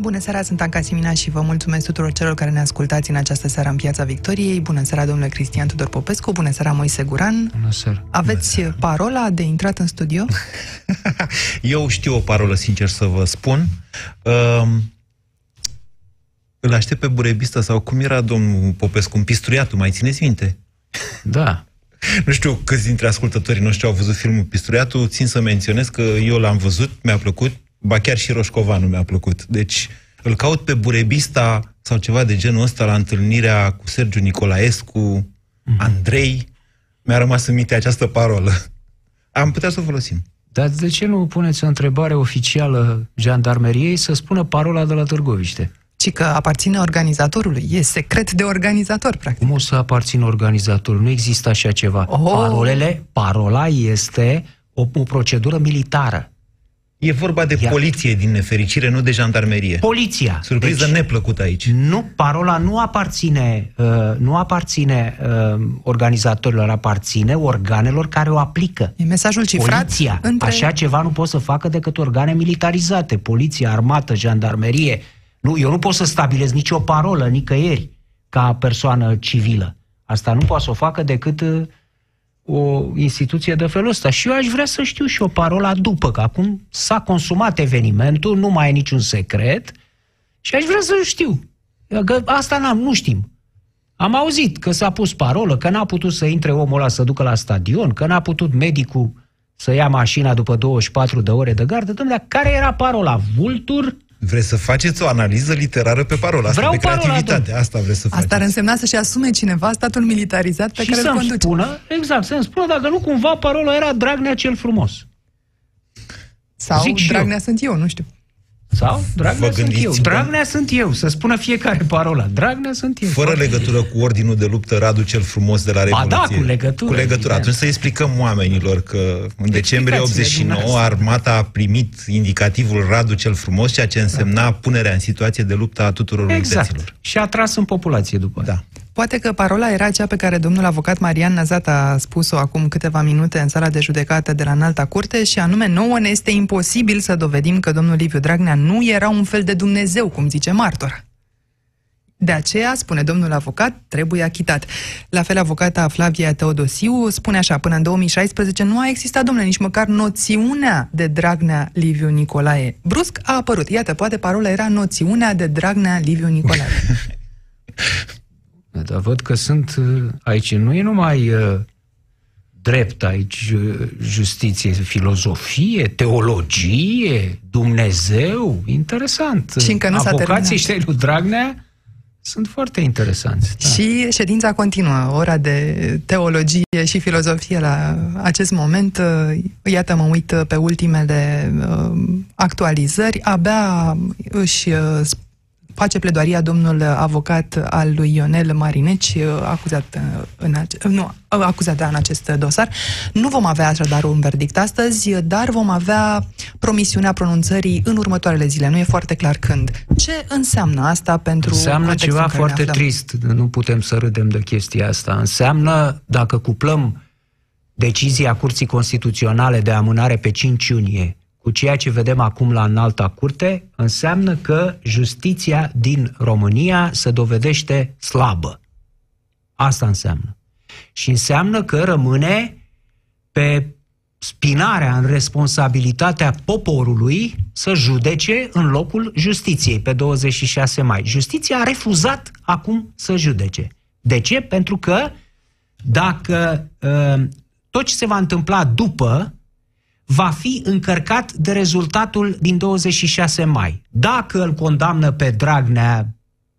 Bună seara, sunt Anca Simina și vă mulțumesc tuturor celor care ne ascultați în această seară în Piața Victoriei. Bună seara, domnule Cristian Tudor Popescu, bună seara, Moise Guran. Bună seara. Aveți bună seara. parola de intrat în studio? Eu știu o parolă, sincer să vă spun. Uh, îl aștept pe burebista sau cum era domnul Popescu, un pistruiatul, mai țineți minte? Da. Nu știu câți dintre ascultătorii noștri au văzut filmul Pistruiatul, țin să menționez că eu l-am văzut, mi-a plăcut, ba chiar și Roșcovanu mi-a plăcut. Deci îl caut pe Burebista sau ceva de genul ăsta la întâlnirea cu Sergiu Nicolaescu, mm-hmm. Andrei. Mi-a rămas în minte această parolă. Am putea să o folosim. Dar de ce nu puneți o întrebare oficială jandarmeriei să spună parola de la Târgoviște? Ci că aparține organizatorului. E secret de organizator, practic. Cum o să aparțină organizatorul? Nu există așa ceva. Oh. Parolele, parola este o, o procedură militară. E vorba de Ia. poliție, din nefericire, nu de jandarmerie. Poliția. Surpriză Deci, neplăcută aici. nu, parola nu aparține, uh, nu aparține uh, organizatorilor, aparține organelor care o aplică. E mesajul cifrat Poliția. între... Așa ceva nu pot să facă decât organe militarizate. Poliția, armată, jandarmerie. Nu, eu nu pot să stabilesc nicio parolă nicăieri ca persoană civilă. Asta nu poate să o facă decât uh, o instituție de felul ăsta. Și eu aș vrea să știu și o parola după, că acum s-a consumat evenimentul, nu mai e niciun secret și aș vrea să știu. Că asta n-am, nu știm. Am auzit că s-a pus parolă, că n-a putut să intre omul ăla să ducă la stadion, că n-a putut medicul să ia mașina după 24 de ore de gardă. Dom'le, dar care era parola? Vultur? Vreți să faceți o analiză literară pe parola asta, Vreau de parola, creativitate. domnule. asta vreți să faceți. Asta ar însemna să-și asume cineva statul militarizat pe și care îl să-mi conduce. spună, exact, să-mi spună dacă nu cumva parola era Dragnea cel frumos. Sau Zic și Dragnea eu. sunt eu, nu știu. Sau Dragnea Vă sunt gândiți eu. cum- Dragnea sunt eu. Să spună fiecare parola. Dragnea sunt eu. Fără legătură cu ordinul de luptă Radu cel frumos de la Ba Revoluție. da, cu legătură, Cu legătură. evident. Atunci să explicăm oamenilor că în decembrie Explicați-le 89 dumneavoastră. armata a primit indicativul Radu cel frumos, ceea ce însemna punerea în situație de luptă a tuturor Exact. unităților. Și a tras în populație după aia. Da. Poate că parola era cea pe care domnul avocat Marian Nazat a spus-o acum câteva minute în sala de judecată de la Înalta Curte și anume nouă ne este imposibil să dovedim că domnul Liviu Dragnea nu era un fel de Dumnezeu, cum zice martor. De aceea, spune domnul avocat, trebuie achitat. La fel, avocata Flavia Teodosiu spune așa, până în 2016 nu a existat, domnule, nici măcar noțiunea de Dragnea Liviu Nicolae. Brusc a apărut. Iată, poate parola era noțiunea de Dragnea Liviu Nicolae. Dar văd că sunt uh, aici, nu e numai uh, drept aici, uh, justiție, filozofie, teologie, Dumnezeu, interesant. Și încă nu s-a Avocații terminat. ăștia lui Dragnea sunt foarte interesanți. Da. Și ședința continuă, ora de teologie și filozofie la acest moment. Iată, mă uit pe ultimele uh, actualizări. Abia își uh, face pledoaria domnul avocat al lui Ionel Marineci, uh, acuzat, uh, în, ace- nu, uh, acuzat da, în acest dosar. Nu vom avea așadar un verdict astăzi, dar vom avea promisiunea pronunțării în următoarele zile. Nu e foarte clar când. Ce înseamnă asta pentru Înseamnă contextul ceva în care ne foarte aflăm? trist. Nu putem să râdem de chestia asta. Înseamnă, dacă cuplăm decizia Curții Constituționale de amânare pe 5 iunie cu ceea ce vedem acum la înalta curte, înseamnă că justiția din România se dovedește slabă. Asta înseamnă. Și înseamnă că rămâne pe spinarea în responsabilitatea poporului să judece în locul justiției pe 26 mai. Justiția a refuzat acum să judece. De ce? Pentru că dacă uh, tot ce se va întâmpla după va fi încărcat de rezultatul din 26 mai. Dacă îl condamnă pe Dragnea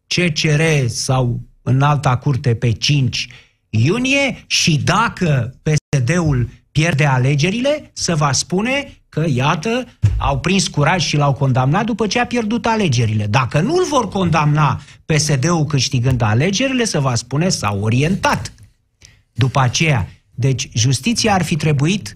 CCR sau în alta curte pe 5 iunie și dacă PSD-ul pierde alegerile, se va spune că, iată, au prins curaj și l-au condamnat după ce a pierdut alegerile. Dacă nu îl vor condamna PSD-ul câștigând alegerile, se va spune s-au orientat. După aceea, deci justiția ar fi trebuit,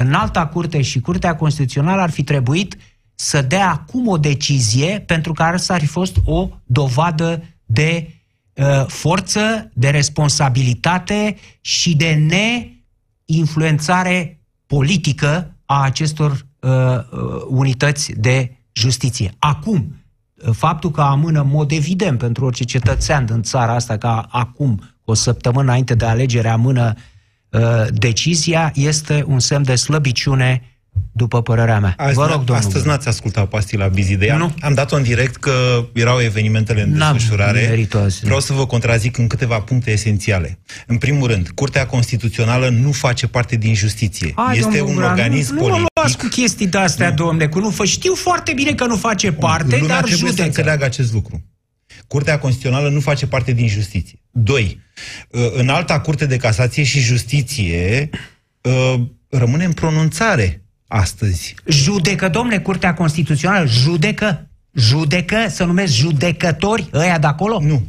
în alta curte și Curtea Constituțională ar fi trebuit să dea acum o decizie pentru care să ar fi fost o dovadă de uh, forță, de responsabilitate și de neinfluențare politică a acestor uh, uh, unități de justiție. Acum, faptul că amână, în mod evident, pentru orice cetățean din țara asta, ca acum, o săptămână înainte de alegere, amână uh, decizia, este un semn de slăbiciune după părerea mea. Azi, Vă rog, domnul astăzi Bruno. n-ați ascultat pastila Bizidea. Nu. Am dat-o în direct că erau evenimentele în N-am desfășurare. nimerit-o azi. Vreau să vă contrazic în câteva puncte esențiale. În primul rând, Curtea Constituțională nu face parte din justiție. Hai, este domnul un Guran, organism nu, nu mă politic. luați cu chestii de-astea, domne, că nu fă, știu foarte bine că nu face parte, Lumea dar trebuie judecă. să înțeleagă acest lucru. Curtea Constituțională nu face parte din justiție. Doi, în alta Curte de Casație și Justiție uh, rămâne în pronunțare astăzi. Judecă, domne, Curtea Constituțională, judecă, judecă, să numesc judecători ăia de acolo? Nu.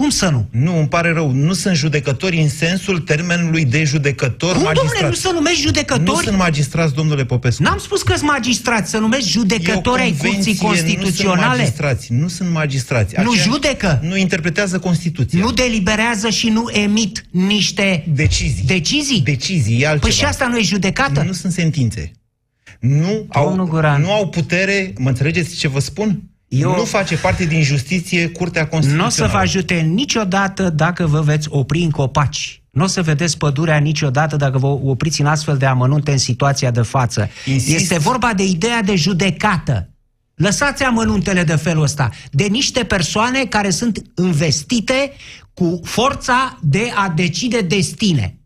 Cum să nu? Nu, îmi pare rău. Nu sunt judecători în sensul termenului de judecător Cum, domnule, magistrat. nu să numești judecători? Nu sunt magistrați, domnule Popescu. N-am spus că sunt magistrați, să numesc judecători ai Curții convenție, Nu sunt Constituționale. magistrați. Nu sunt magistrați. Nu judecă? Nu interpretează Constituția. Nu deliberează și nu emit niște Decizii. decizii? Decizii, e altceva. Păi și asta nu e judecată? Nu sunt sentințe. Nu Domnul au, Guran. nu au putere, mă înțelegeți ce vă spun? Eu- Nu face parte din justiție Curtea Nu o Constituțională. să vă ajute niciodată dacă vă veți opri în copaci. Nu o să vedeți pădurea niciodată dacă vă opriți în astfel de amănunte în situația de față. Insist. Este vorba de ideea de judecată. Lăsați amănuntele de felul ăsta. De niște persoane care sunt investite cu forța de a decide destine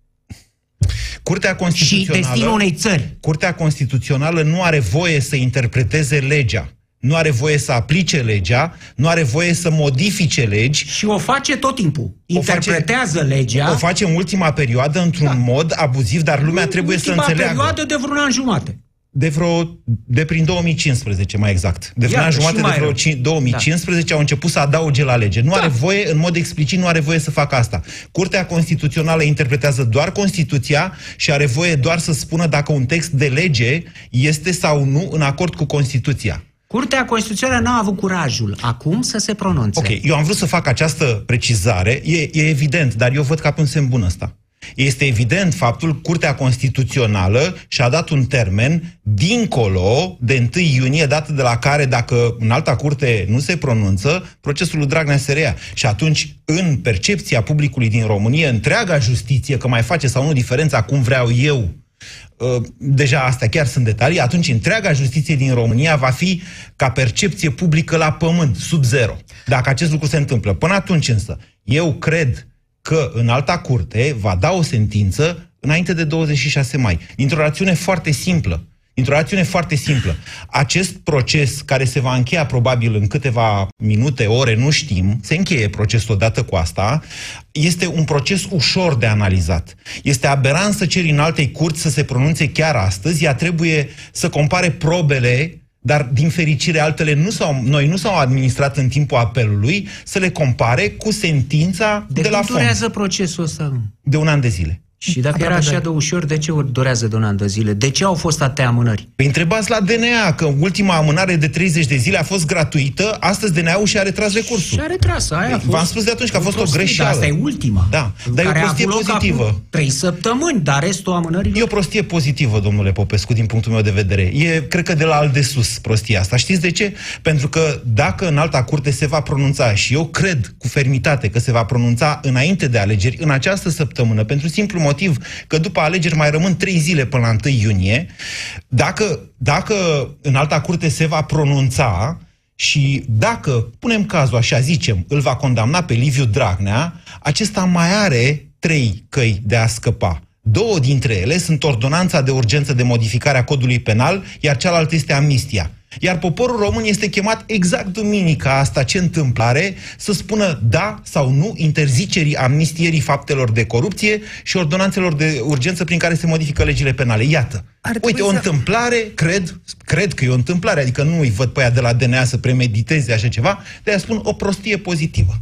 Curtea și Constituțională... destinul unei țări. Curtea Constituțională nu are voie să interpreteze legea. Nu are voie să aplice legea, nu are voie să modifice legi. Și o face tot timpul. O face- Interpretează legea. O face în ultima perioadă într-un Da. mod abuziv, dar lumea trebuie să Ultima înțeleagă. perioadă de vreun an jumate. De vreo, de prin 2015 mai exact. De vreo Iată, an jumate, și de mai vreo rău. 5 2015 au început să adauge la lege. Nu Da. are voie, în mod explicit, nu are voie să facă asta. Curtea Constituțională interpretează doar Constituția și are voie doar să spună dacă un text de lege este sau nu în acord cu Constituția. Curtea Constituțională n-a avut curajul acum să se pronunțe. Ok, eu am vrut să fac această precizare, e, e evident, dar eu văd ca pe un semn bun ăsta. Este evident faptul că Curtea Constituțională și-a dat un termen dincolo de 1 iunie, dată de la care, dacă în alta curte nu se pronunță, procesul lui Dragnea se reia. Și atunci, în percepția publicului din România, întreaga justiție, că mai face sau nu diferența cum vreau eu, Uh, deja astea chiar sunt detalii, atunci întreaga justiție din România va fi ca percepție publică la pământ, sub zero. Dacă acest lucru se întâmplă. Până atunci însă, eu cred că în alta curte va da o sentință înainte de 26 mai. Dintr-o rațiune foarte simplă. Dintr-o rațiune foarte simplă. Acest proces, care se va încheia probabil în câteva minute, ore, nu știm, se încheie procesul odată cu asta, este un proces ușor de analizat. Este aberant să ceri în altei curți să se pronunțe chiar astăzi, ea trebuie să compare probele dar din fericire altele nu s-au, noi nu s-au administrat în timpul apelului, să le compare cu sentința De, de, la când fond, durează procesul ăsta? de un an de zile. Și dacă era Aproape așa de- de ușor, de ce durează de un an de zile? De ce au fost atâtea amânări? Păi întrebați la DNA că ultima amânare de 30 de zile a fost gratuită, astăzi DNA-ul și-a retras recursul. Și a retras, aia a fost V-am spus de atunci că a fost o prostie, greșeală. Dar asta e ultima. Da, dar e o care a prostie avut loc pozitivă. acum Trei săptămâni, dar restul amânării... E o prostie pozitivă, domnule Popescu, din punctul meu de vedere. E, cred că, de la alt de sus prostia asta. Știți de ce? Pentru că dacă în alta curte se va pronunța, și eu cred cu fermitate că se va pronunța înainte de alegeri, în această săptămână, pentru simplu motiv că după alegeri mai rămân trei zile până la 1 iunie, dacă, dacă în alta curte se va pronunța, și dacă, punem cazul așa, zicem, îl va condamna pe Liviu Dragnea, acesta mai are trei căi de a scăpa. Două dintre ele sunt ordonanța de urgență de modificare a codului penal, iar cealaltă este amnistia. Iar poporul român este chemat exact duminica asta, ce întâmplare, să spună da sau nu interzicerii amnistierii faptelor de corupție și ordonanțelor de urgență prin care se modifică legile penale. Iată. Ar trebui Uite, o să- întâmplare, cred, cred că e o întâmplare, adică nu îi văd pe aia de la DNA să premediteze așa ceva, de a spun o prostie pozitivă.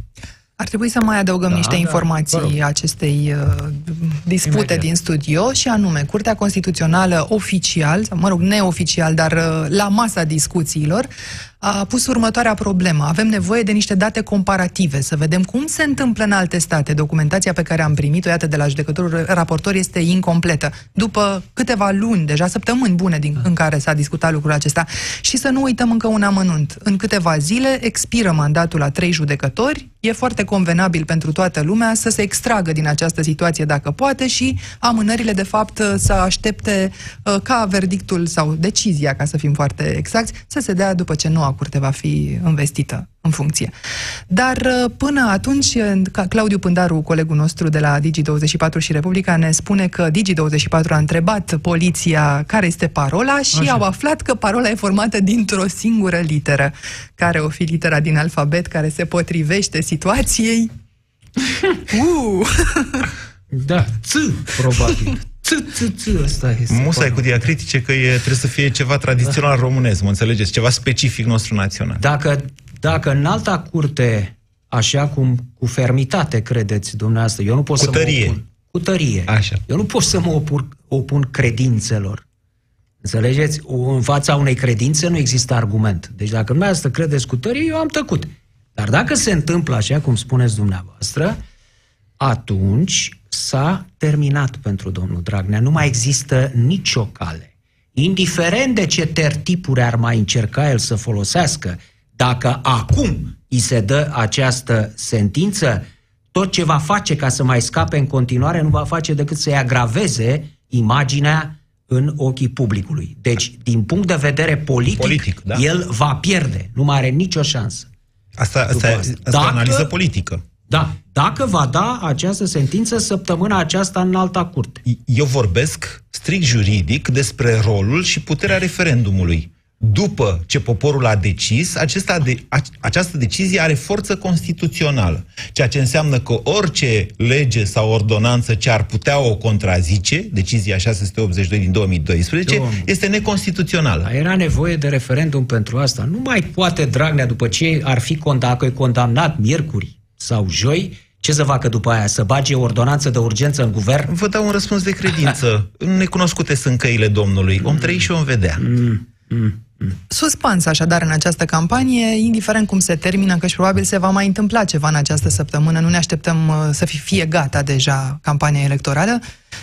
Ar trebui să mai adăugăm Da, niște da, informații vă rog. acestei uh, dispute Imediat. din studio și anume, Curtea Constituțională oficial, sau mă rog, neoficial, dar uh, la masa discuțiilor, a pus următoarea problemă. Avem nevoie de niște date comparative, să vedem cum se întâmplă în alte state. Documentația pe care am primit-o, iată, de la judecătorul raportor este incompletă. După câteva luni, deja săptămâni bune din, în care s-a discutat lucrul acesta. Și să nu uităm încă un amănunt. În câteva zile expiră mandatul la trei judecători, e foarte convenabil pentru toată lumea să se extragă din această situație dacă poate și amânările, de fapt, să aștepte uh, ca verdictul sau decizia, ca să fim foarte exacti, să se dea după ce noua curte va fi investită în funcție. Dar uh, până atunci, Claudiu Pândaru, colegul nostru de la Digi24 și Republica, ne spune că Digi24 a întrebat poliția care este parola și Așa. au aflat că parola e formată dintr-o singură literă. Care o fi litera din alfabet care se potrivește situației? uh! da, ț, probabil. Asta este. Musai cu diacritice că e, trebuie să fie ceva tradițional da. românesc, mă înțelegeți? Ceva specific nostru național. Dacă, dacă în alta curte, așa cum cu fermitate credeți dumneavoastră, eu nu pot cu să tărie. mă opun. Cu tărie. Așa. Eu nu pot să mă opun, opun credințelor. Înțelegeți? În fața unei credințe nu există argument. Deci dacă dumneavoastră credeți cu tărie, eu am tăcut. Dar dacă se întâmplă așa cum spuneți dumneavoastră, atunci s-a terminat pentru domnul Dragnea. Nu mai există nicio cale. Indiferent de ce tertipuri ar mai încerca el să folosească, dacă acum îi se dă această sentință, tot ce va face ca să mai scape în continuare nu va face decât să-i agraveze imaginea în ochii publicului. Deci, din punct de vedere politic, politic da? el va pierde. Nu mai are nicio șansă. Asta, asta, asta, asta Dacă, e analiză politică. Da, dacă va da această sentință săptămâna aceasta în alta curte. Eu vorbesc strict juridic despre rolul și puterea referendumului. După ce poporul a decis, acesta de, această decizie are forță constituțională, ceea ce înseamnă că orice lege sau ordonanță ce ar putea o contrazice, decizia 682 din 2012, Domnul. este neconstituțională. Era nevoie de referendum pentru asta. Nu mai poate Dragnea, după ce ar fi condamnat miercuri, sau joi, ce să facă după aia? Să bage o ordonanță de urgență în guvern? Vă dau un răspuns de credință. Necunoscute sunt căile Domnului. Om trăi și om vedea. Mm, mm, mm. Suspans așadar în această campanie, indiferent cum se termină, că și probabil se va mai întâmpla ceva în această săptămână, nu ne așteptăm uh, să fie gata deja campania electorală,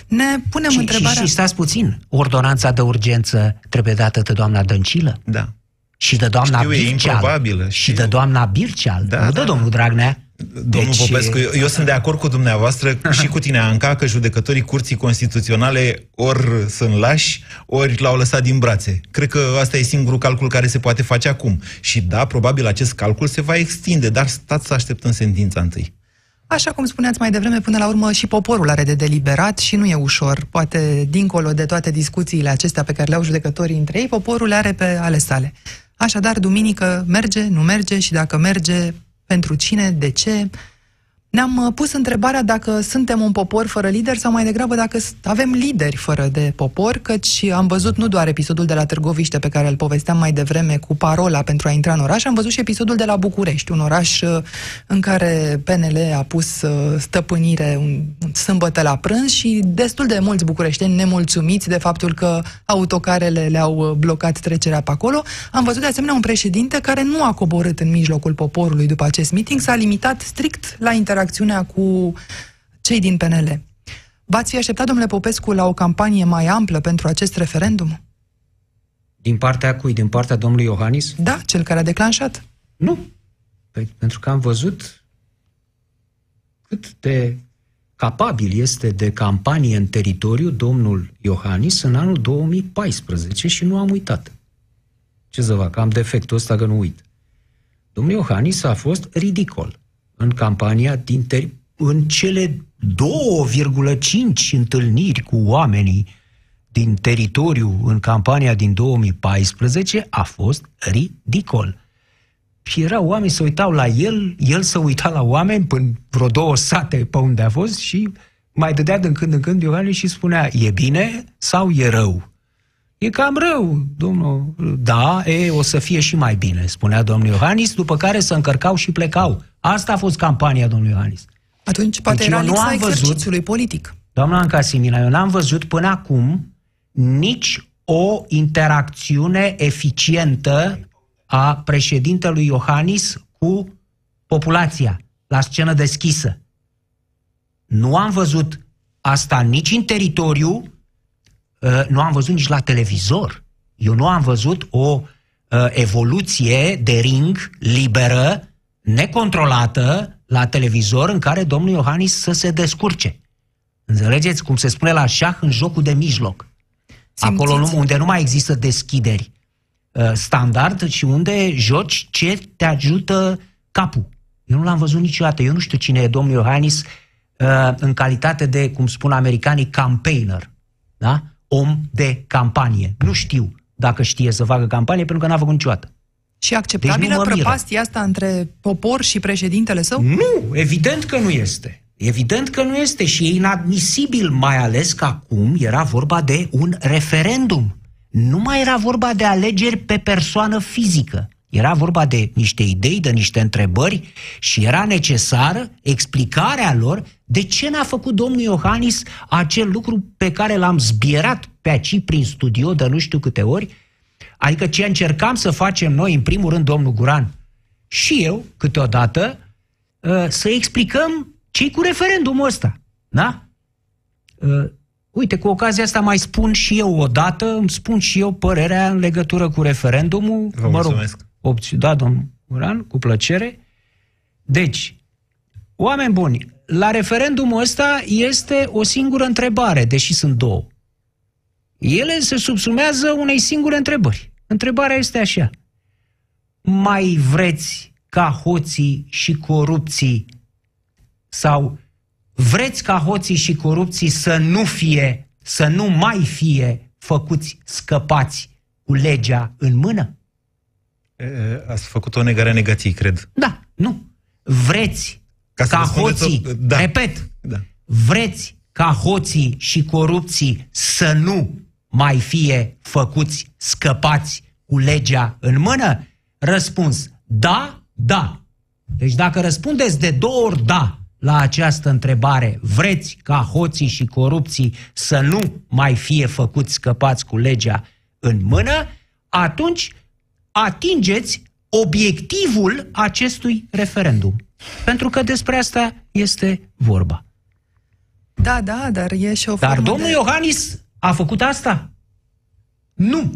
ne punem și, întrebarea... Și, și stați puțin, ordonanța de urgență trebuie dată de doamna Dăncilă? Da. Și de doamna Știu, Birceal. Și de doamna Birceal, da, nu da, de domnul Dragnea. Domnul deci... Popescu, eu, eu sunt de acord cu dumneavoastră și cu tine, Anca, că judecătorii Curții Constituționale ori sunt lași, ori l-au lăsat din brațe. Cred că asta e singurul calcul care se poate face acum. Și da, probabil acest calcul se va extinde, dar stați să așteptăm sentința întâi. Așa cum spuneați mai devreme, până la urmă și poporul are de deliberat și nu e ușor. Poate, dincolo de toate discuțiile acestea pe care le au judecătorii între ei, poporul are pe ale sale. Așadar, duminică merge, nu merge și dacă merge, pentru cine, de ce. Ne-am uh, pus întrebarea dacă suntem un popor fără lider sau mai degrabă dacă avem lideri fără de popor, căci am văzut nu doar episodul de la Târgoviște pe care îl povesteam mai devreme cu parola pentru a intra în oraș, am văzut și episodul de la București, un oraș uh, în care PNL a pus uh, stăpânire un, un sâmbătă la prânz și destul de mulți bucureșteni nemulțumiți de faptul că autocarele le-au blocat trecerea pe acolo. Am văzut de asemenea un președinte care nu a coborât în mijlocul poporului după acest meeting, s-a limitat strict la interacțiune interacțiunea cu cei din PNL. V-ați fi așteptat, domnule Popescu, la o campanie mai amplă pentru acest referendum? Din partea cui? Din partea domnului Iohannis? Da, cel care a declanșat. Nu. Păi, pentru că am văzut cât de capabil este de campanie în teritoriu domnul Iohannis în anul 2014 și nu am uitat. Ce să fac? Am defectul ăsta că nu uit. Domnul Iohannis a fost ridicol în campania din ter- în cele 2,5 întâlniri cu oamenii din teritoriu în campania din 2014 a fost ridicol. Și erau oameni să uitau la el, el să uita la oameni până vreo două sate pe unde a fost și mai dădea din când în când Iohannis și spunea, e bine sau e rău? E cam rău, domnul. Da, e, o să fie și mai bine, spunea domnul Iohannis, după care să încărcau și plecau. Asta a fost campania domnului Iohannis. Atunci poate deci era nu am văzut, politic. Doamna Anca Simina, eu n-am văzut până acum nici o interacțiune eficientă a președintelui Iohannis cu populația la scenă deschisă. Nu am văzut asta nici în teritoriu, uh, nu am văzut nici la televizor. Eu nu am văzut o uh, evoluție de ring liberă, necontrolată la televizor în care domnul Iohannis să se descurce. Înțelegeți cum se spune la șah în jocul de mijloc. Simțiți? Acolo nu, unde nu mai există deschideri uh, standard și unde joci ce te ajută capul. Eu nu l-am văzut niciodată. Eu nu știu cine e domnul Iohannis uh, în calitate de, cum spun americanii, campaigner. Da? Om de campanie. Nu știu dacă știe să facă campanie pentru că n-a făcut niciodată. Și acceptabilă deci prăpastia asta între popor și președintele său? Nu, evident că nu este. Evident că nu este și e inadmisibil, mai ales că acum era vorba de un referendum. Nu mai era vorba de alegeri pe persoană fizică. Era vorba de niște idei, de niște întrebări și era necesară explicarea lor de ce n-a făcut domnul Iohannis acel lucru pe care l-am zbierat pe aici prin studio de nu știu câte ori, adică ce încercam să facem noi, în primul rând, domnul Guran și eu, câteodată, ă, să explicăm ce cu referendumul ăsta? Da? Uh, uite, cu ocazia asta mai spun și eu o dată, îmi spun și eu părerea în legătură cu referendumul. Vă mă mulțumesc. Rog, opți- da, domnul Uran, cu plăcere. Deci, oameni buni, la referendumul ăsta este o singură întrebare, deși sunt două. Ele se subsumează unei singure întrebări. Întrebarea este așa. Mai vreți ca hoții și corupții sau vreți ca hoții și corupții să nu fie, să nu mai fie făcuți scăpați cu legea în mână? Ați făcut o negare a negației, cred. Da, nu. Vreți ca, ca hoții, o... da. repet, da. vreți ca hoții și corupții să nu mai fie făcuți scăpați cu legea în mână? Răspuns, da, da. Deci dacă răspundeți de două ori da, la această întrebare, vreți ca hoții și corupții să nu mai fie făcuți scăpați cu legea în mână, atunci atingeți obiectivul acestui referendum. Pentru că despre asta este vorba. Da, da, dar e și o Dar domnul de... Iohannis a făcut asta? Nu.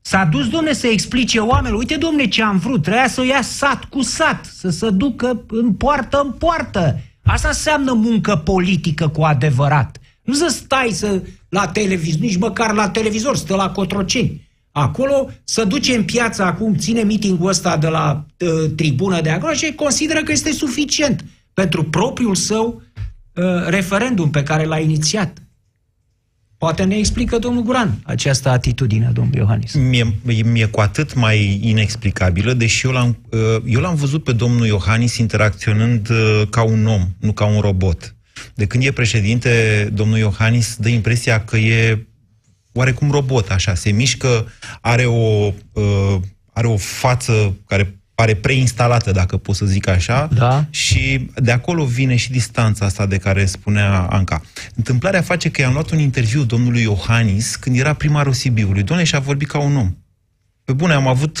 S-a dus, domne, să explice oamenilor, uite, domne, ce am vrut, trebuia să o ia sat cu sat, să se ducă în poartă în poartă, Asta înseamnă muncă politică cu adevărat. Nu să stai să, la televizor, nici măcar la televizor, stă la Cotroceni. Acolo să duce în piață acum, ține meeting-ul ăsta de la uh, tribună de acolo și consideră că este suficient pentru propriul său uh, referendum pe care l-a inițiat. Poate ne explică domnul Guran această atitudine, domnul Iohannis. Mie, mie cu atât mai inexplicabilă, deși eu l-am, uh, eu l-am văzut pe domnul Iohannis interacționând uh, ca un om, nu ca un robot. De când e președinte, domnul Iohannis dă impresia că e oarecum robot, așa, se mișcă, are o, uh, are o față care pare preinstalată, dacă pot să zic așa, da. și de acolo vine și distanța asta de care spunea Anca. Întâmplarea face că i-am luat un interviu domnului Iohannis când era primarul Sibiului. Domnule, și a vorbit ca un om. Pe bune, am avut...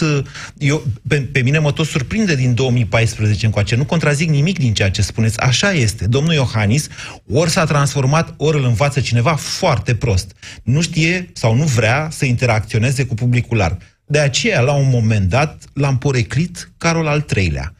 Eu, pe, pe mine mă tot surprinde din 2014 încoace. Nu contrazic nimic din ceea ce spuneți. Așa este. Domnul Iohannis ori s-a transformat, ori îl învață cineva foarte prost. Nu știe sau nu vrea să interacționeze cu publicul larg. De aceea, la un moment dat, l-am poreclit Carol al treilea.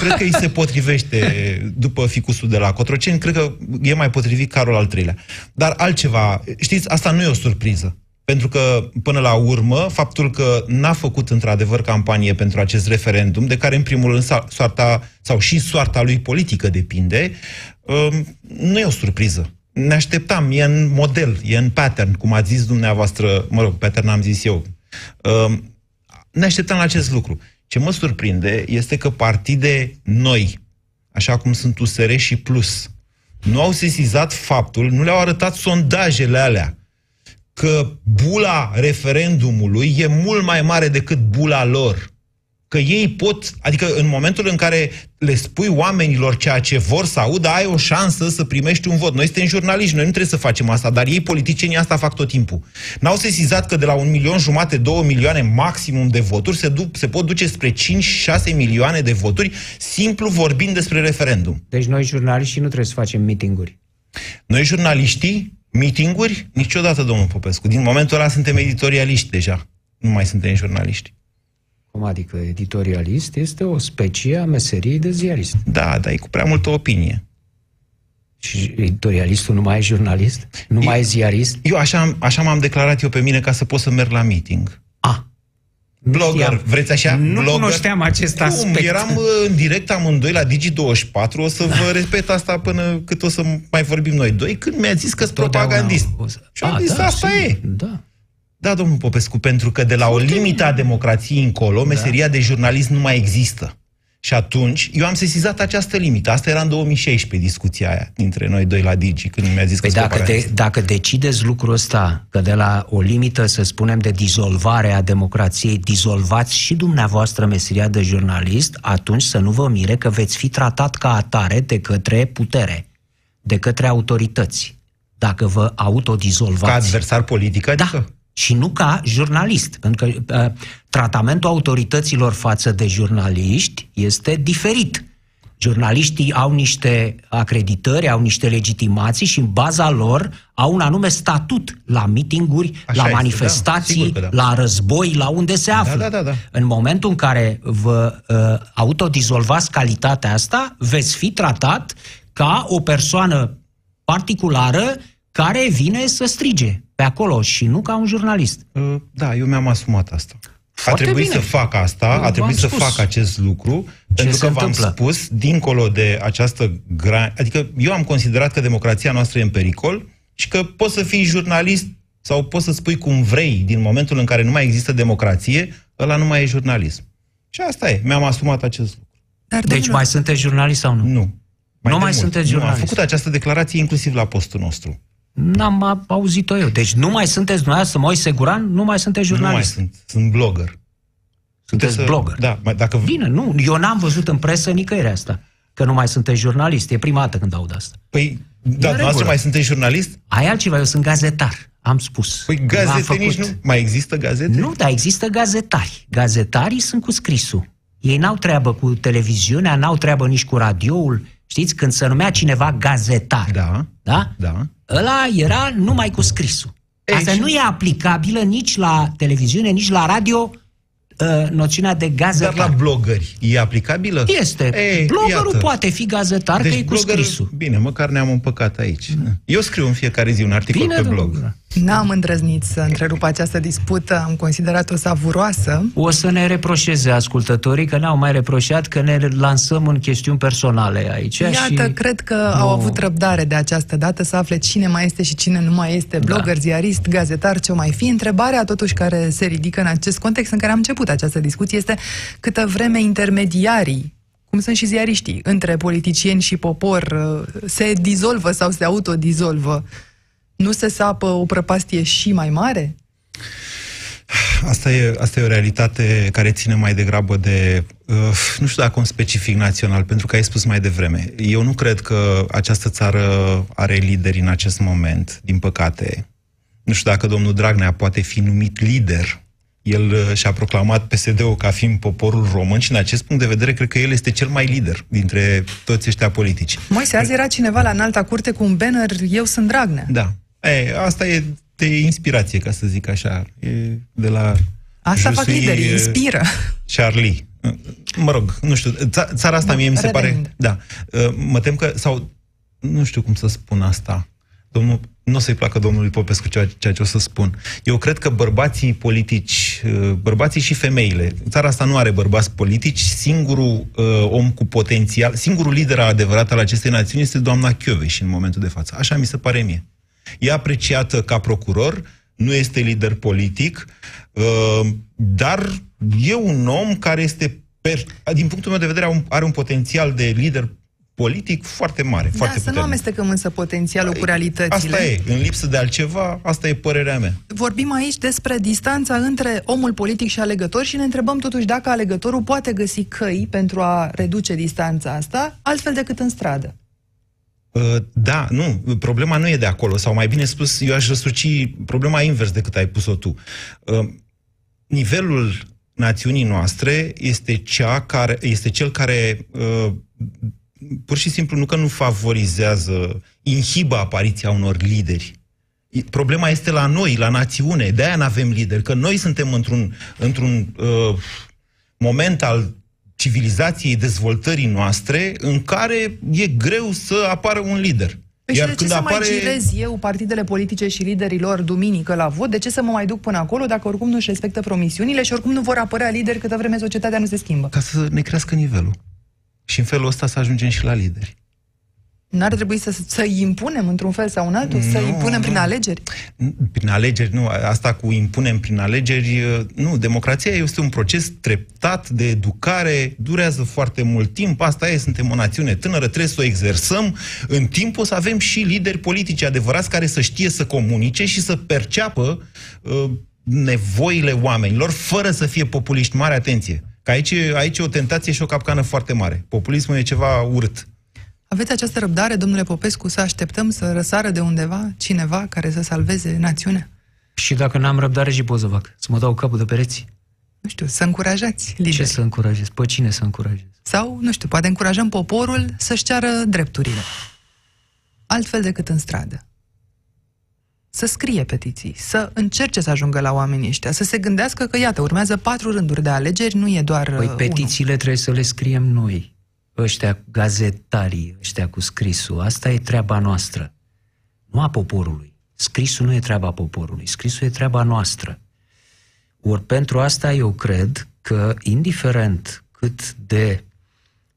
Cred că îi se potrivește, după ficusul de la Cotroceni, cred că e mai potrivit Carol al treilea. Dar altceva, știți, asta nu e o surpriză. Pentru că, până la urmă, faptul că n-a făcut într-adevăr campanie pentru acest referendum, de care, în primul rând, soarta, sau și soarta lui politică depinde, um, nu e o surpriză. Ne așteptam, e în model, e în pattern, cum a zis dumneavoastră, mă rog, pattern am zis eu, Ehm, ne așteptam la acest lucru. Ce mă surprinde este că partide noi, așa cum sunt USR și Plus, nu au sesizat faptul, nu le-au arătat sondajele alea, că bula referendumului e mult mai mare decât bula lor. Că ei pot, adică în momentul în care le spui oamenilor ceea ce vor să audă, ai o șansă să primești un vot. Noi suntem jurnaliști, noi nu trebuie să facem asta, dar ei, politicienii, asta fac tot timpul. N-au sesizat că de la un milion jumate, două milioane maximum de voturi se, du- se pot duce spre 5-6 milioane de voturi, simplu vorbind despre referendum. Deci noi jurnaliștii nu trebuie să facem mitinguri. Noi jurnaliștii, mitinguri, niciodată, domnul Popescu. Din momentul ăla suntem editorialiști deja. Nu mai suntem jurnaliști. Cum adică editorialist este o specie a meseriei de ziarist. Da, dar e cu prea multă opinie. Și editorialistul nu mai e jurnalist? Nu E- mai e ziarist? Eu așa, așa m-am declarat eu pe mine ca să pot să merg la meeting. A. Blogger, știam. vreți așa? Nu Blogger? cunoșteam acest Cum? aspect. Eram uh, în direct amândoi la Digi24, o să vă repet asta până cât o să mai vorbim noi doi, când mi-a zis că sunt propagandist. O să- Și am A, zis, da, asta sigur, e. Da. Da, domnul Popescu, pentru că de la o limită a democrației încolo, meseria de jurnalist nu mai există. Și atunci, eu am sesizat această limită. Asta era în 2016, discuția aia dintre noi doi la Digi, când mi-a zis Păi că sunt dacă, de, propagandist. dacă decideți lucrul ăsta, că de la o limită, să spunem, de dizolvare a democrației, dizolvați și dumneavoastră meseria de jurnalist, atunci să nu vă mire că veți fi tratat ca atare de către putere, de către autorități. Dacă vă autodizolvați. Ca adversar politic, adică? Da, și nu ca jurnalist. Pentru că uh, tratamentul autorităților față de jurnaliști este diferit. Jurnaliștii au niște acreditări, au niște legitimații și în baza lor au un anume statut la mitinguri, Așa la este, manifestații, da, sigur că da. la război, la unde se află. da, da, da. În momentul în care vă uh, autodizolvați calitatea asta, veți fi tratat ca o persoană particulară care vine să strige pe acolo și nu ca un jurnalist. Uh, Da, eu mi-am asumat asta. Foarte a trebuit bine. să fac asta, Eu a v-am trebuit să spus. fac acest lucru, pentru se că v-am întâmplă? spus, dincolo de această gran... Adică eu am considerat că democrația noastră e în pericol și că poți să fii jurnalist sau poți să spui cum vrei din momentul în care nu mai există democrație, ăla nu mai e jurnalism. Și asta e, mi-am asumat acest lucru. Dar, Deci domnule, mai sunteți jurnalist sau nu? Nu. Nu de mai mult. sunteți Nu, am jurnalist. făcut această declarație inclusiv la postul nostru. N-am a- auzit-o eu. Deci nu mai sunteți dumneavoastră, Moise Guran, nu mai sunteți Nu mai jurnalist. sunt. Sunt blogger. Sunteți Puteți să- blogger. Da, mai- dacă Bine, nu, eu n-am văzut în presă nicăieri asta. Că nu mai sunteți jurnalist. E prima dată când aud asta. Păi, da, dumneavoastră regulă. mai sunteți jurnalist? Ai altceva, eu sunt gazetar. Am spus. Păi Am gazete făcut. nici nu... Mai există gazete? Nu, dar există gazetari. Gazetarii sunt cu scrisul. Ei n-au treabă cu televiziunea, n-au treabă nici cu radioul. Știți, când se numea cineva gazetar, Da, da? da. ăla era numai cu scrisul. Asta Ei, nu e aplicabilă nici la televiziune, nici la radio, uh, noțiunea de gazetar. Dar la blogări e aplicabilă? Este. Ei, Bloggerul iată. poate fi gazetar, deci că e cu bloggerul- scrisul. Bine, măcar ne-am împăcat aici. Eu scriu în fiecare zi un articol Bine, pe domnule blog. Guran. N-am îndrăznit să întrerup această dispută, am considerat-o savuroasă. O să ne reproșeze ascultătorii că ne-au mai reproșat că ne lansăm în chestiuni personale aici. Iată, și... cred că au avut răbdare de această dată să afle cine mai este și cine nu mai este, blogger, Da. ziarist, gazetar, ce o mai fi. Întrebarea totuși care se ridică în acest context în care am început această discuție este câtă vreme intermediarii cum sunt și ziariștii, între politicieni și popor, uh, se dizolvă sau se autodizolvă, nu se sapă o prăpastie și mai mare? Asta e, asta e o realitate care ține mai degrabă de, uh, nu știu dacă un specific național, pentru că ai spus mai devreme. Eu nu cred că această țară are lideri în acest moment, din păcate. Nu știu dacă domnul Dragnea poate fi numit lider. El uh, și-a proclamat PSD-ul ca fiind poporul român și în acest punct de vedere cred că el este cel mai lider dintre toți ăștia politici. Moise, azi era cineva la înalta curte cu un banner, eu sunt Dragnea. Da. E, asta e de inspirație, ca să zic așa. E de la... Asta Je fac suis, liderii, e, inspiră. Charlie. Mă rog, nu știu, ța- țara asta mie mi se pare... Revenind. Da. Mă tem că, sau, nu știu cum să spun asta. Domnul, nu o să-i placă domnului Popescu ceea, ceea ce o să spun. Eu cred că bărbații politici, bărbații și femeile, țara asta nu are bărbați politici, singurul uh, om cu potențial, singurul lider adevărat al acestei națiuni este doamna și în momentul de față. Așa mi se pare mie. E apreciată ca procuror, nu este lider politic, uh, dar e un om care este, per, din punctul meu de vedere, are un, are un potențial de lider politic foarte mare, da, foarte să puternic. nu amestecăm însă potențialul cu realitățile. Asta e, în lipsă de altceva, asta e părerea mea. Vorbim aici despre distanța între omul politic și alegător și ne întrebăm totuși dacă alegătorul poate găsi căi pentru a reduce distanța asta, altfel decât în stradă. Uh, Da, nu, problema nu e de acolo, sau mai bine spus, eu aș răsuci problema invers decât ai pus-o tu. Uh, Nivelul națiunii noastre este, cea care, este cel care uh, pur și simplu nu că nu favorizează, inhibă apariția unor lideri. I- Problema este la noi, la națiune, de-aia nu avem lideri, că noi suntem într-un, într-un uh, moment al civilizației dezvoltării noastre în care e greu să apară un lider. Păi și de ce să mai girez eu partidele politice și liderii lor duminică la vot? De ce să mă mai duc până acolo dacă oricum nu își respectă promisiunile și oricum nu vor apărea lideri câtă vreme societatea nu se schimbă? Ca să ne crească nivelul. Și în felul ăsta să ajungem și la lideri. N-ar trebui să, să-i impunem într-un fel sau în altul? să-i Nu, impunem prin nu. alegeri? Prin alegeri, nu, asta cu impunem prin alegeri, nu, democrația este un proces treptat de educare, durează foarte mult timp, asta e, suntem o națiune tânără, trebuie să o exersăm, în timp o să avem și lideri politici adevărați care să știe să comunice și să perceapă uh, nevoile oamenilor, fără să fie populiști. Mare atenție! Că aici, e- aici e o tentație și o capcană foarte mare. Populismul e ceva urât. Aveți această răbdare, domnule Popescu, să așteptăm să răsară de undeva cineva care să salveze națiunea? Și dacă n-am răbdare și pot să fac, să mă dau capul de pereți. Nu știu, să încurajați lideri. Ce să încurajez? Pe cine să încurajez? Sau, nu știu, poate încurajăm poporul să-și ceară drepturile. Altfel decât în stradă. Să scrie petiții, să încerce să ajungă la oamenii ăștia, să se gândească că, iată, urmează patru rânduri de alegeri, nu e doar Păi uh, petițiile trebuie să le scriem noi. Ăștia gazetarii, ăștia cu scrisul. Asta e treaba noastră. Nu a poporului. Scrisul nu e treaba poporului. Scrisul e treaba noastră. Ori pentru asta eu cred că, indiferent cât de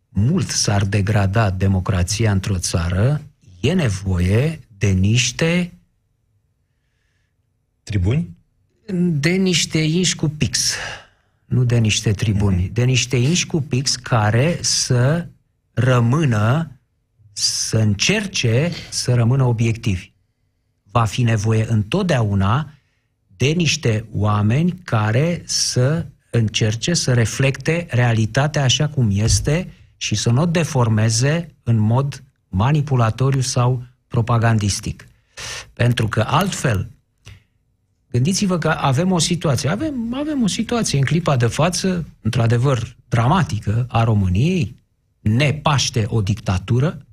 mult s-ar degrada democrația într-o țară, e nevoie de niște Tribuni? de niște inși cu pix, nu de niște tribuni, de niște inși cu pix care să rămână, să încerce să rămână obiectivi. Va fi nevoie întotdeauna de niște oameni care să încerce să reflecte realitatea așa cum este și să nu o deformeze în mod manipulatoriu sau propagandistic. Pentru că altfel, Gândiți-vă că avem o situație, avem, avem o situație în clipa de față, într-adevăr, dramatică a României, ne paște o dictatură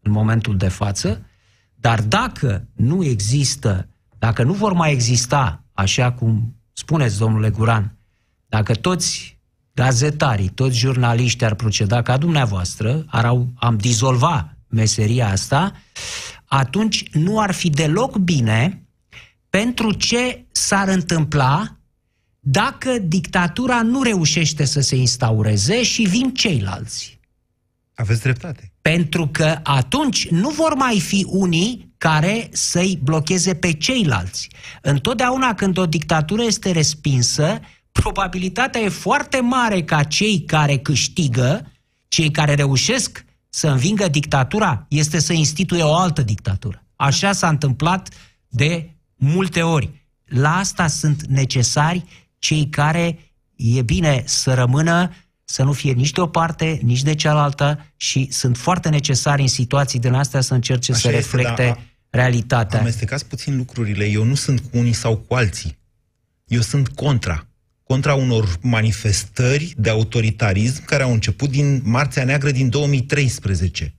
în momentul de față, dar dacă nu există, dacă nu vor mai exista, așa cum spuneți, domnule Guran, dacă toți gazetarii, toți jurnaliștii ar proceda ca dumneavoastră, ar, au- am dizolva meseria asta, atunci nu ar fi deloc bine pentru ce s-ar întâmpla dacă dictatura nu reușește să se instaureze și vin ceilalți. Aveți dreptate. Pentru că atunci nu vor mai fi unii care să-i blocheze pe ceilalți. Întotdeauna când o dictatură este respinsă, probabilitatea e foarte mare ca cei care câștigă, cei care reușesc să învingă dictatura, este să instituie o altă dictatură. Așa s-a întâmplat de multe ori. La asta sunt necesari cei care e bine să rămână, să nu fie nici de o parte, nici de cealaltă și sunt foarte necesari în situații din astea să încerce Așa să este, reflecte dar a- realitatea. Amestecați puțin lucrurile. Eu nu sunt cu unii sau cu alții. Eu sunt contra. Contra unor manifestări de autoritarism care au început din Marțea Neagră din 2013.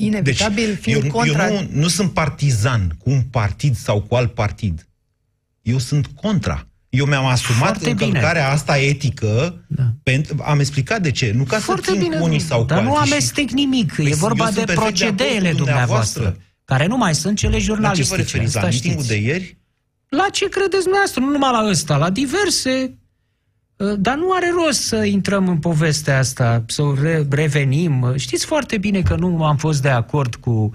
Inevitabil, fiind eu, contra... eu nu, nu sunt partizan cu un partid sau cu alt partid. Eu sunt contra. Eu mi-am asumat Foarte bine. încălcarea asta etică, Da. pentru, am explicat de ce. Nu ca Foarte să țin bine, cu unii sau dar cu nu alții. amestec nimic. Păi e vorba eu de sunt perfect de acord cu procedeele dumneavoastră, dumneavoastră. care nu mai sunt cele La ce vă jurnalistice. referiți? La asta mitingul știți. de ieri? La ce credeți dumneavoastră? Nu numai la ăsta, la diverse. Uh, Dar nu are rost să intrăm în povestea asta, să o re- revenim. Știți foarte bine că nu am fost de acord cu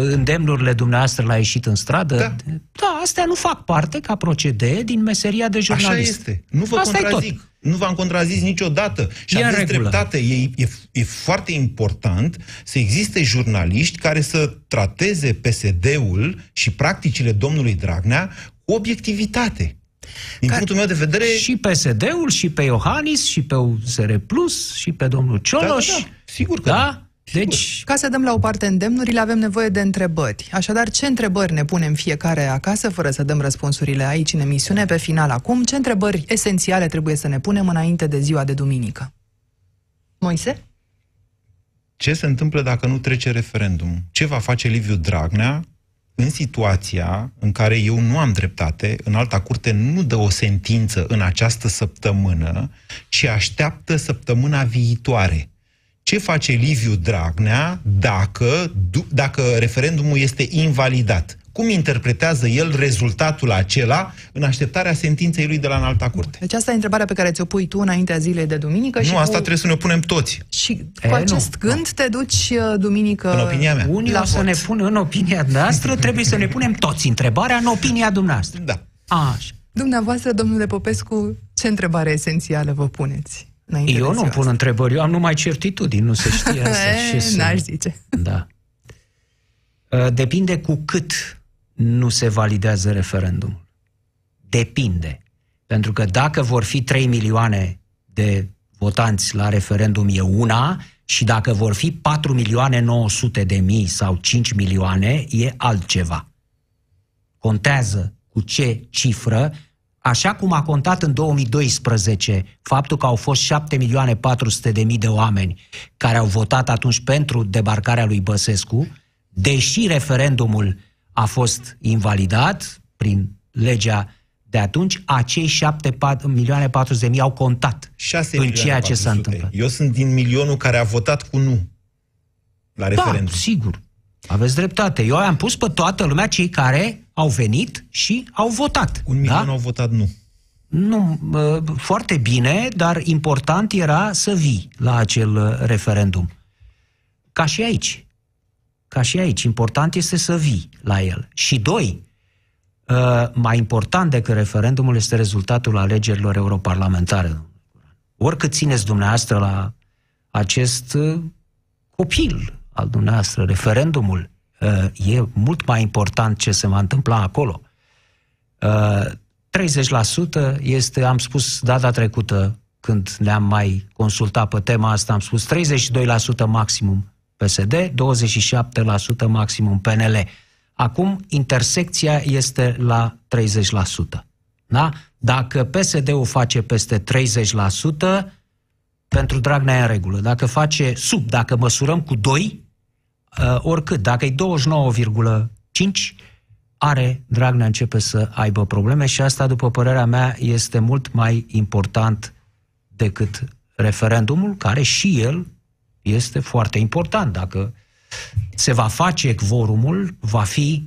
îndemnurile dumneavoastră la ieșit în stradă. Da. da, astea nu fac parte ca procedee din meseria de jurnalist. Așa este. Nu vă Asta contrazic. Nu v-am contrazis niciodată. Și E în aveți regulă. dreptate. E, e, e foarte important să existe jurnaliști care să trateze PSD-ul și practicile domnului Dragnea cu obiectivitate. Din Ca- punctul meu de vedere... Și PSD-ul, și pe Iohannis, și pe USR Plus, și pe domnul Cioloș. Da, da, da. Sigur că Da? Deci, Ca să dăm la o parte îndemnurile, avem nevoie de întrebări. Așadar, ce întrebări ne punem fiecare acasă, fără să dăm răspunsurile aici în emisiune, pe final acum? Ce întrebări esențiale trebuie să ne punem înainte de ziua de duminică? Moise? ce se întâmplă dacă nu trece referendum? Ce va face Liviu Dragnea în situația în care eu nu am dreptate, în alta curte nu dă o sentință în această săptămână, ci așteaptă săptămâna viitoare. Ce face Liviu Dragnea dacă, du- dacă referendumul este invalidat? Cum interpretează el rezultatul acela în așteptarea sentinței lui de la înalta curte? Deci asta e întrebarea pe care ți-o pui tu înaintea zilei de duminică și Nu, cu, asta trebuie să ne punem toți. și E, cu acest nu, gând te duci uh, duminică În opinia mea. unii la o să vot. ne pună în opinia noastră, trebuie să ne punem toți întrebarea în opinia dumneavoastră. Da. Așa. Dumneavoastră, domnule Popescu, ce întrebare esențială vă puneți? înainte de Eu nu ziua pun asta? întrebări, eu am numai certitudini, nu se știe asta. E, Ce să- N-aș zice. Da. Uh, Depinde cu cât nu se validează referendumul. Depinde. Pentru că dacă vor fi 3 milioane de votanți la referendum e una și dacă vor fi 4 milioane 900 de mii sau 5 milioane e altceva. Contează cu ce cifră, așa cum a contat în 2012 faptul că au fost 7 milioane 400 de mii de oameni care au votat atunci pentru debarcarea lui Băsescu, deși referendumul a fost invalidat prin legea de atunci, acei 7 milioane 400 de mii au contat 6 în milioane ceea ce s-a 400. întâmplat. Eu sunt din milionul care a votat cu nu la Da, referendum. sigur. Aveți dreptate. Eu am pus pe toată lumea cei care au venit și au votat. Un milion da? au votat nu. Nu, mă, foarte bine, dar important era să vii la acel uh, referendum. Ca și aici. Ca și aici. Important este să vii la el. Și doi, uh, mai important decât referendumul este rezultatul alegerilor europarlamentare. Oricât țineți dumneavoastră la acest uh, copil al dumneavoastră, referendumul, uh, e mult mai important ce se va întâmpla acolo. Uh, 30% este, am spus data trecută, când ne-am mai consultat pe tema asta, am spus 32% maximum PSD, 27% maximum PNL. Acum intersecția este la 30%. Da? Dacă PSD-ul face peste 30%, pentru Dragnea e în regulă. Dacă face sub, dacă măsurăm cu 2, uh, oricât, dacă e 29,5, are, Dragnea începe să aibă probleme și asta, după părerea mea, este mult mai important decât referendumul, care și el este foarte important. Dacă se va face quorumul, va fi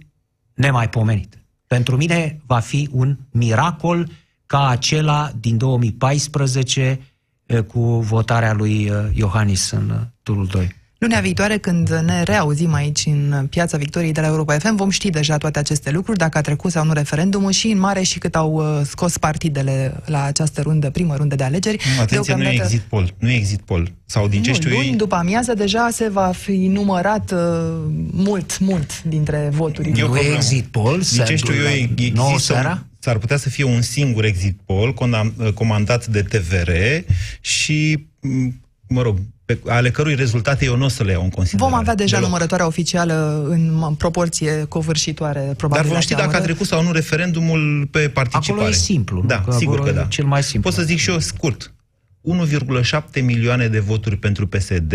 nemaipomenit. Pentru mine va fi un miracol ca acela din 2014 eh, cu votarea lui eh, Iohannis în eh, turul 2. Lunea viitoare, când ne reauzim aici în Piața Victoriei de la Europa FM, vom ști deja toate aceste lucruri, dacă a trecut sau nu referendumul și în mare și cât au uh, scos partidele la această rundă, primă rundă de alegeri. Nu, atenție, nu e Deocamdată- exit poll. Nu e exit poll. Sau din ce nu, știu luni ei... după amiază deja se va fi numărat uh, mult, mult dintre voturi. E o nu e problemă. exit poll? Din ce știu eu, e- nouă există seara? un, s-ar putea să fie un singur exit poll condam- comandat de TVR și, m, mă rog, pe ale cărui rezultate eu nu o să le iau în considerare. Vom avea deja Deloc. numărătoarea oficială în m- proporție covârșitoare, probabil. Dar vom la ști acea dacă a oră. trecut sau nu referendumul pe participare. Acolo e simplu, nu? Da, Că sigur acolo că e da. cel mai simplu. Pot să zic și eu scurt. 1,7 milioane de voturi pentru PSD,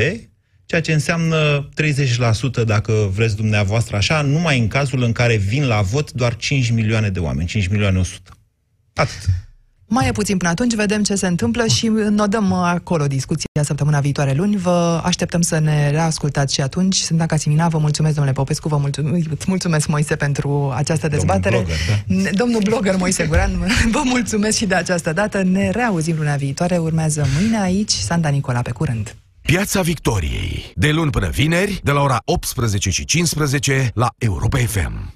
ceea ce înseamnă 30% dacă vreți dumneavoastră așa, numai în cazul în care vin la vot doar 5 milioane de oameni, 5 milioane 100. Atât. Mai e puțin până atunci, vedem ce se întâmplă și nodăm acolo discuția săptămâna viitoare luni. Vă așteptăm să ne reascultați și atunci. Sunt Anca Simina, vă mulțumesc, domnule Popescu, vă mulțumesc, îți mulțumesc, Moise, pentru această Domnul dezbatere. blogger, da. Ne- Domnul blogger Moise Guran, vă mulțumesc și de această dată. Ne reauzim luna viitoare. Urmează mâine aici, Santa Nicola, pe curând. Piața Victoriei. De luni până vineri, de la ora 18 și 15 la Europa FM.